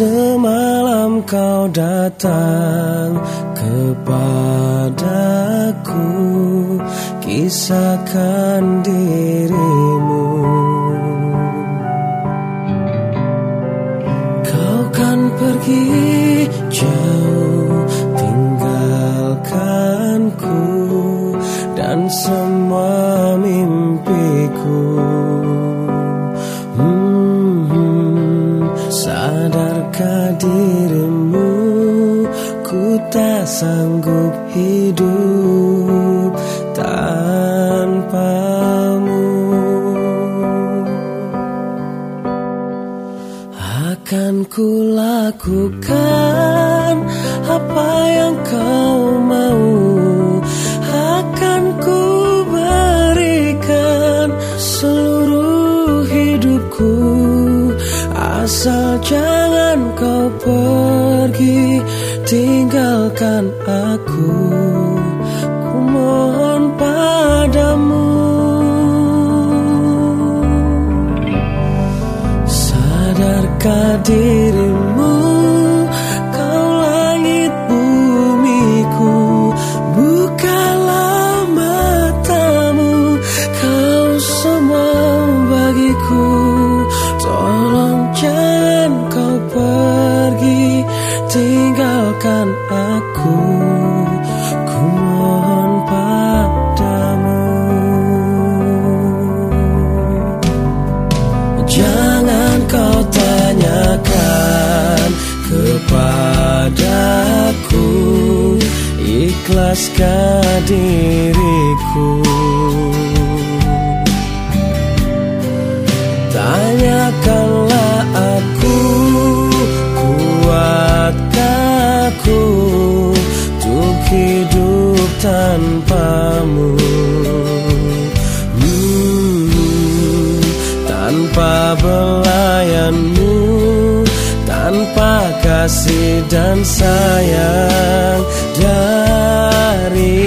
Semalam kau datang kepadaku Kisahkan dirimu. Kau kan pergi jauh tinggalkanku Dan semua mimpiku Dirimu Ku tak sanggup hidup tanpamu. Akan ku lakukan apa yang kau mau. Akan ku berikan seluruh hidupku Asal jangan kau pergi Tinggalkan aku. Ku mohon padamu. Sadarkah dirimu tinggalkan aku Ku mohon padamu. Jangan kau tanyakan kepadaku Ikhlaskah diriku. Tanyakanlah tanpamu hmm, Tanpa belayanmu Tanpa kasih dan sayang dari